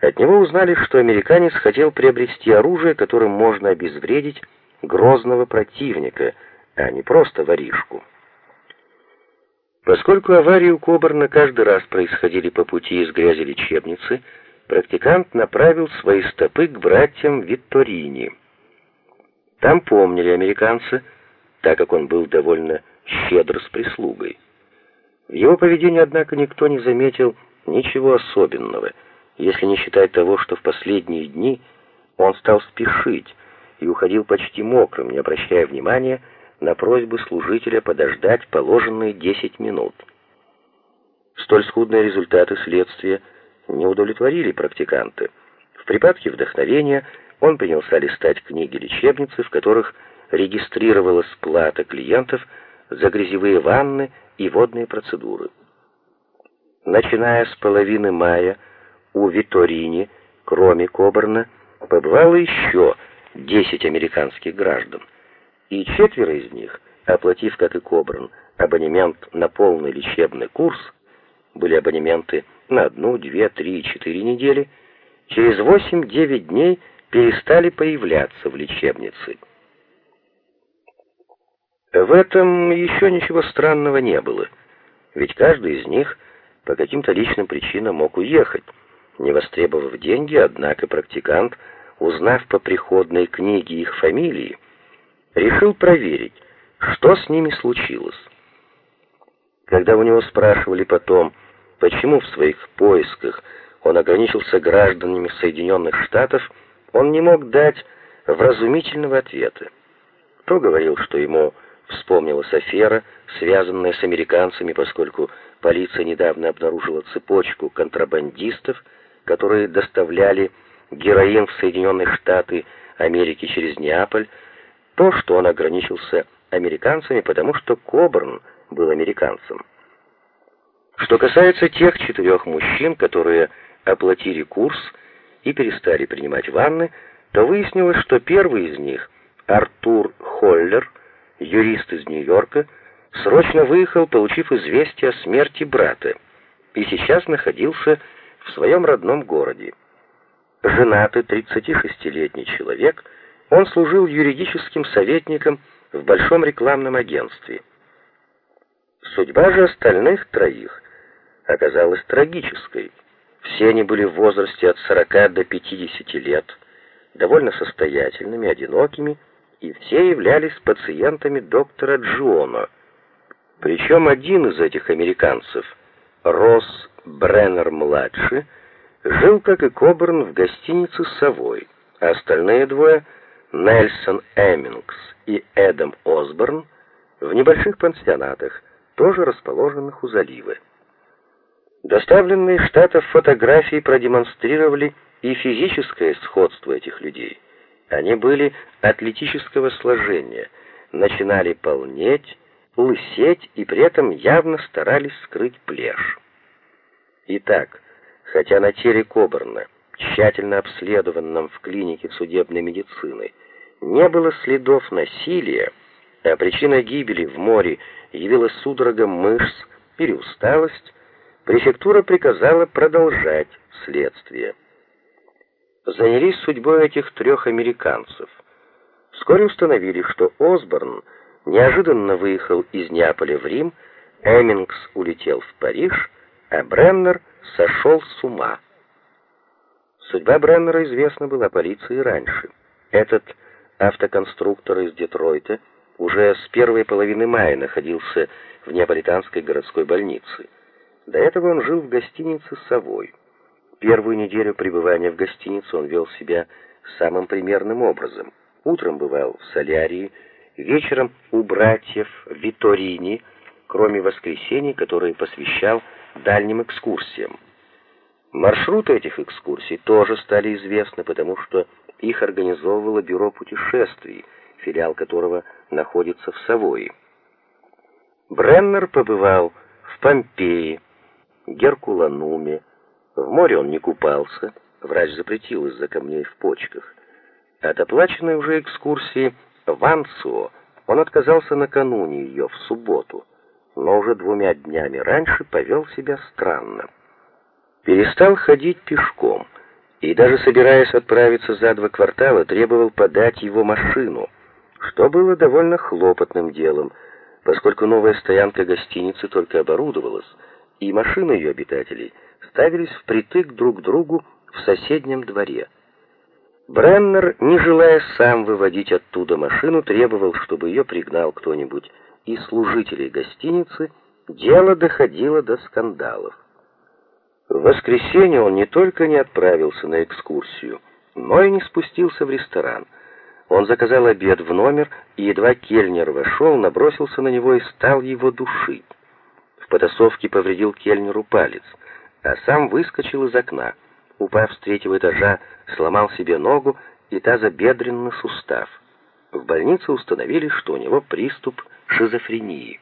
От него узнали, что американец хотел приобрести оружие, которым можно обезвредить грозного противника, а не просто воришку. Поскольку аварии у Кобарна каждый раз происходили по пути из грязи лечебницы, практикант направил свои стопы к братьям Витторини. Там помнили американца, так как он был довольно щедр с прислугой. В его поведении, однако, никто не заметил ничего особенного, если не считать того, что в последние дни он стал спешить и уходил почти мокрым, не обращая внимания на просьбы служителя подождать положенные 10 минут. Столь скудные результаты следствия не удовлетворили практиканта. В припадке вдохновения он принялся листать книги лечебницы, в которых регистрировалась плата клиентов за грязевые ванны и водные процедуры. Начиная с половины мая у Виторини, кроме Коберна, побывало еще 10 американских граждан, и четверо из них, оплатив, как и Кобран, абонемент на полный лечебный курс, были абонементы на одну, две, три, четыре недели, через 8-9 дней перестали появляться в лечебнице. В этом еще ничего странного не было, ведь каждый из них по каким-то личным причинам мог уехать, не востребовав деньги, однако практикант, узнав по приходной книге их фамилии, решил проверить, что с ними случилось. Когда у него спрашивали потом, почему в своих поисках он ограничился гражданами Соединенных Штатов, он не мог дать вразумительного ответа. То говорил, что ему Вспомнилась афера, связанная с американцами, поскольку полиция недавно обнаружила цепочку контрабандистов, которые доставляли героин в Соединенные Штаты Америки через Неаполь, то, что он ограничился американцами, потому что Кобрн был американцем. Что касается тех четырех мужчин, которые оплатили курс и перестали принимать ванны, то выяснилось, что первый из них, Артур Холлер, юрист из Нью-Йорка, срочно выехал, получив известие о смерти брата, и сейчас находился в своем родном городе. Женатый 36-летний человек, он служил юридическим советником в большом рекламном агентстве. Судьба же остальных троих оказалась трагической. Все они были в возрасте от 40 до 50 лет, довольно состоятельными, одинокими и все являлись пациентами доктора Джуоно. Причем один из этих американцев, Росс Бреннер-младший, жил, как и Коберн, в гостинице «Совой», а остальные двое, Нельсон Эммингс и Эдам Осборн, в небольших пансионатах, тоже расположенных у залива. Доставленные Штатов фотографии продемонстрировали и физическое сходство этих людей – они были атлетического сложения, начинали полнеть, лысеть и при этом явно старались скрыть плешь. Итак, хотя на теле Коберна, тщательно обследованном в клинике судебной медицины, не было следов насилия, а причиной гибели в море явилась судорога мышц или усталость, префектура приказала продолжать следствие занялись судьбой этих трех американцев. Вскоре установили, что Осборн неожиданно выехал из Неаполя в Рим, Эммингс улетел в Париж, а Бреннер сошел с ума. Судьба Бреннера известна была полиции раньше. Этот автоконструктор из Детройта уже с первой половины мая находился в Неаполитанской городской больнице. До этого он жил в гостинице «Совой». Первую неделю пребывания в гостинице он вел себя самым примерным образом. Утром бывал в солярии, вечером у братьев Виторини, кроме воскресений, которые посвящал дальним экскурсиям. Маршруты этих экскурсий тоже стали известны, потому что их организовывало бюро путешествий, филиал которого находится в Савойи. Бреннер побывал в Помпеи, Геркулануме, в море он не купался, врач запретил из-за камней в почках. От оплаченной уже экскурсии в Ансуо он отказался накануне ее, в субботу, но уже двумя днями раньше повел себя странно. Перестал ходить пешком и даже собираясь отправиться за два квартала, требовал подать его машину, что было довольно хлопотным делом, поскольку новая стоянка гостиницы только оборудовалась, и машины ее обитателей ставились впритык друг к другу в соседнем дворе. Бреннер, не желая сам выводить оттуда машину, требовал, чтобы ее пригнал кто-нибудь из служителей гостиницы, дело доходило до скандалов. В воскресенье он не только не отправился на экскурсию, но и не спустился в ресторан. Он заказал обед в номер, и едва Кельнер вошел, набросился на него и стал его душить. В потасовке повредил Кельнеру палец, а сам выскочил из окна. Упав с третьего этажа, сломал себе ногу и тазобедренный сустав. В больнице установили, что у него приступ шизофрении.